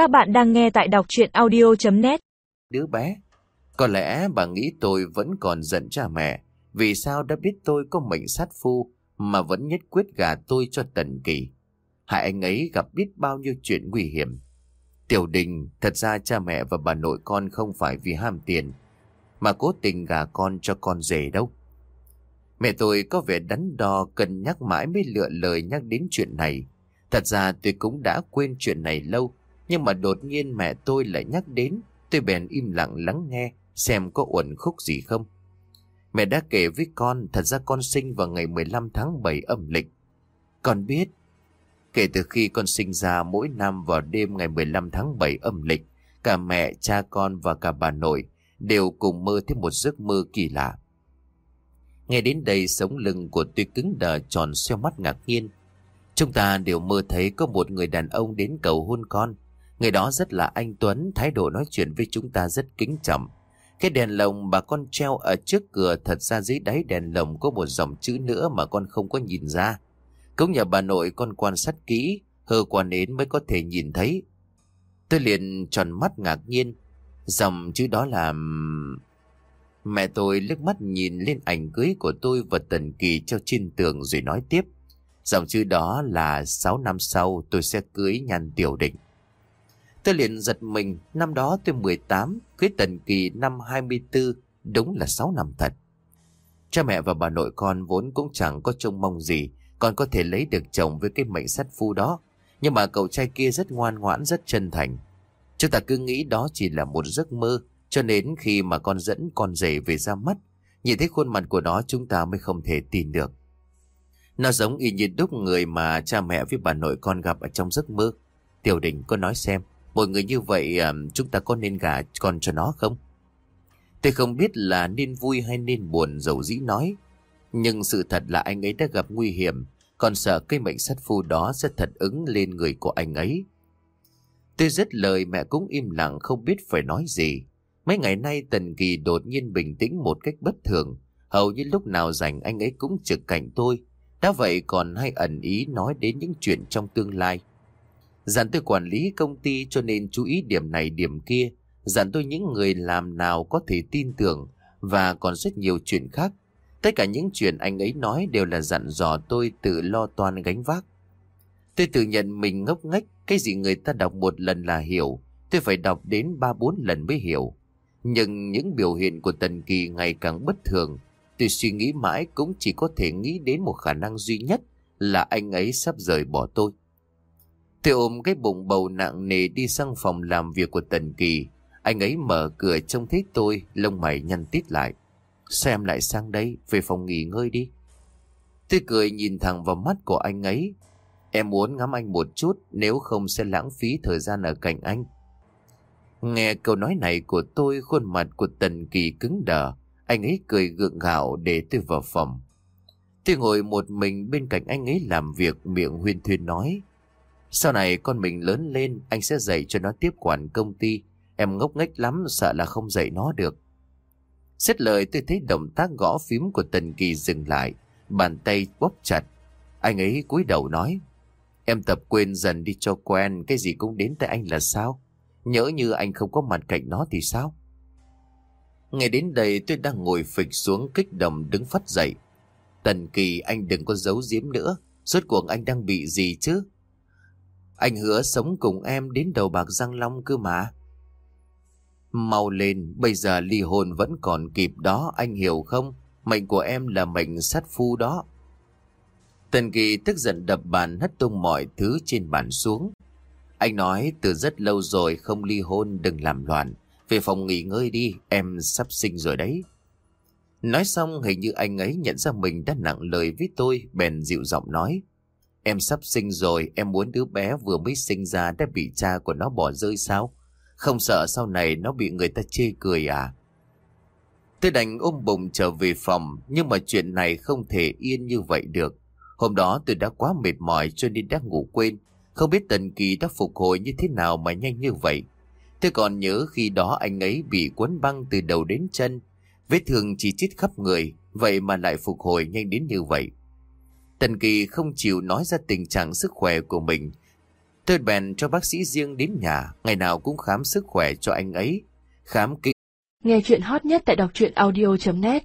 Các bạn đang nghe tại đọc chuyện audio.net Đứa bé, Có lẽ bà nghĩ tôi vẫn còn giận cha mẹ, Vì sao đã biết tôi có mệnh sát phu Mà vẫn nhất quyết gả tôi cho Tần Kỳ? Hai anh ấy gặp biết bao nhiêu chuyện nguy hiểm. Tiểu đình, Thật ra cha mẹ và bà nội con không phải vì ham tiền, Mà cố tình gả con cho con rể đâu. Mẹ tôi có vẻ đắn đo Cần nhắc mãi mới lựa lời nhắc đến chuyện này. Thật ra tôi cũng đã quên chuyện này lâu nhưng mà đột nhiên mẹ tôi lại nhắc đến Tôi bèn im lặng lắng nghe Xem có uẩn khúc gì không. Mẹ đã kể với con Thật ra con sinh vào ngày 15 tháng 7 âm lịch. Con biết Kể từ khi con sinh ra mỗi năm vào đêm ngày 15 tháng 7 âm lịch Cả mẹ, cha con và cả bà nội Đều cùng mơ thấy một giấc mơ kỳ lạ. Nghe đến đây sống lưng của tôi cứng đờ tròn xeo mắt ngạc nhiên. Chúng ta đều mơ thấy có một người đàn ông đến cầu hôn con. Người đó rất là anh Tuấn, thái độ nói chuyện với chúng ta rất kính trọng. Cái đèn lồng bà con treo ở trước cửa thật ra dưới đáy đèn lồng có một dòng chữ nữa mà con không có nhìn ra. Cũng nhờ bà nội con quan sát kỹ, hờ qua nến mới có thể nhìn thấy. Tôi liền tròn mắt ngạc nhiên. Dòng chữ đó là... Mẹ tôi liếc mắt nhìn lên ảnh cưới của tôi và Tần Kỳ treo trên tường rồi nói tiếp. Dòng chữ đó là 6 năm sau tôi sẽ cưới nhan tiểu định. Tôi liền giật mình, năm đó tôi 18, cưới tần kỳ năm 24, đúng là 6 năm thật. Cha mẹ và bà nội con vốn cũng chẳng có trông mong gì, con có thể lấy được chồng với cái mệnh sắt phu đó. Nhưng mà cậu trai kia rất ngoan ngoãn, rất chân thành. Chúng ta cứ nghĩ đó chỉ là một giấc mơ, cho nên khi mà con dẫn con rể về ra mắt, nhìn thấy khuôn mặt của nó chúng ta mới không thể tin được. Nó giống y như đúc người mà cha mẹ với bà nội con gặp ở trong giấc mơ. Tiểu đình có nói xem, mỗi người như vậy chúng ta có nên gả con cho nó không? Tôi không biết là nên vui hay nên buồn dầu dĩ nói. Nhưng sự thật là anh ấy đã gặp nguy hiểm, còn sợ cây mệnh sát phu đó sẽ thật ứng lên người của anh ấy. Tôi dứt lời mẹ cũng im lặng không biết phải nói gì. Mấy ngày nay Tần Kỳ đột nhiên bình tĩnh một cách bất thường. Hầu như lúc nào rảnh anh ấy cũng trực cạnh tôi, đã vậy còn hay ẩn ý nói đến những chuyện trong tương lai. Dặn tôi quản lý công ty cho nên chú ý điểm này điểm kia. Dặn tôi những người làm nào có thể tin tưởng và còn rất nhiều chuyện khác. Tất cả những chuyện anh ấy nói đều là dặn dò tôi tự lo toan gánh vác. Tôi tự nhận mình ngốc nghếch, cái gì người ta đọc một lần là hiểu, tôi phải đọc đến ba bốn lần mới hiểu. Nhưng những biểu hiện của Tần Kỳ ngày càng bất thường, Tôi suy nghĩ mãi cũng chỉ có thể nghĩ đến một khả năng duy nhất là anh ấy sắp rời bỏ tôi. Tôi ôm cái bụng bầu nặng nề đi sang phòng làm việc của Tần Kỳ. Anh ấy mở cửa trông thấy tôi, lông mày nhăn tít lại. Xem lại sang đây, về phòng nghỉ ngơi đi. Tôi cười nhìn thẳng vào mắt của anh ấy. Em muốn ngắm anh một chút, nếu không sẽ lãng phí thời gian ở cạnh anh. Nghe câu nói này của tôi, khuôn mặt của Tần Kỳ cứng đờ. Anh ấy cười gượng gạo để tôi vào phòng. Tôi ngồi một mình bên cạnh anh ấy làm việc miệng huyên thuyên nói. Sau này con mình lớn lên, anh sẽ dạy cho nó tiếp quản công ty. Em ngốc nghếch lắm, sợ là không dạy nó được. Xét lời, tôi thấy động tác gõ phím của Tần Kỳ dừng lại. Bàn tay bóp chặt. Anh ấy cúi đầu nói. Em tập quên dần đi cho quen. Cái gì cũng đến tay anh là sao? nhớ như anh không có mặt cạnh nó thì sao? Nghe đến đây, tôi đang ngồi phịch xuống kích động đứng phát dậy. Tần kỳ, anh đừng có giấu giếm nữa. Rốt cuộc anh đang bị gì chứ? Anh hứa sống cùng em đến đầu bạc răng long cơ mà. Mau lên, bây giờ ly hôn vẫn còn kịp đó, anh hiểu không? Mệnh của em là mệnh sát phu đó. Tần Kỳ tức giận đập bàn hất tung mọi thứ trên bàn xuống. Anh nói từ rất lâu rồi không ly hôn đừng làm loạn. Về phòng nghỉ ngơi đi, em sắp sinh rồi đấy. Nói xong hình như anh ấy nhận ra mình đã nặng lời với tôi, bèn dịu giọng nói. Em sắp sinh rồi, em muốn đứa bé vừa mới sinh ra đã bị cha của nó bỏ rơi sao? Không sợ sau này nó bị người ta chê cười à? Tôi đành ôm bụng trở về phòng, nhưng mà chuyện này không thể yên như vậy được. Hôm đó tôi đã quá mệt mỏi cho nên đã ngủ quên. Không biết Tần Kỳ đã phục hồi như thế nào mà nhanh như vậy. Tôi còn nhớ khi đó anh ấy bị quấn băng từ đầu đến chân. Vết thương chỉ chít khắp người, vậy mà lại phục hồi nhanh đến như vậy. Tần Kỳ không chịu nói ra tình trạng sức khỏe của mình. Tôi bèn cho bác sĩ riêng đến nhà, ngày nào cũng khám sức khỏe cho anh ấy. Khám kỹ Nghe chuyện hot nhất tại đọc truyện audio.net